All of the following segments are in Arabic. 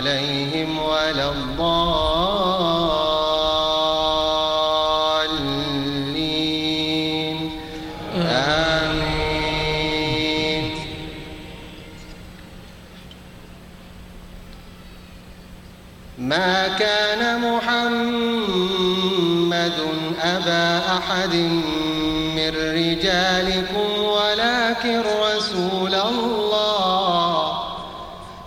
عليهم ولا الضالين. آمين. ما كان محمد أبا أحد من رجالكم ولكن رسول الله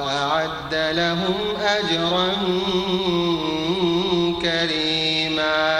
وأعد لهم أجرا كريما.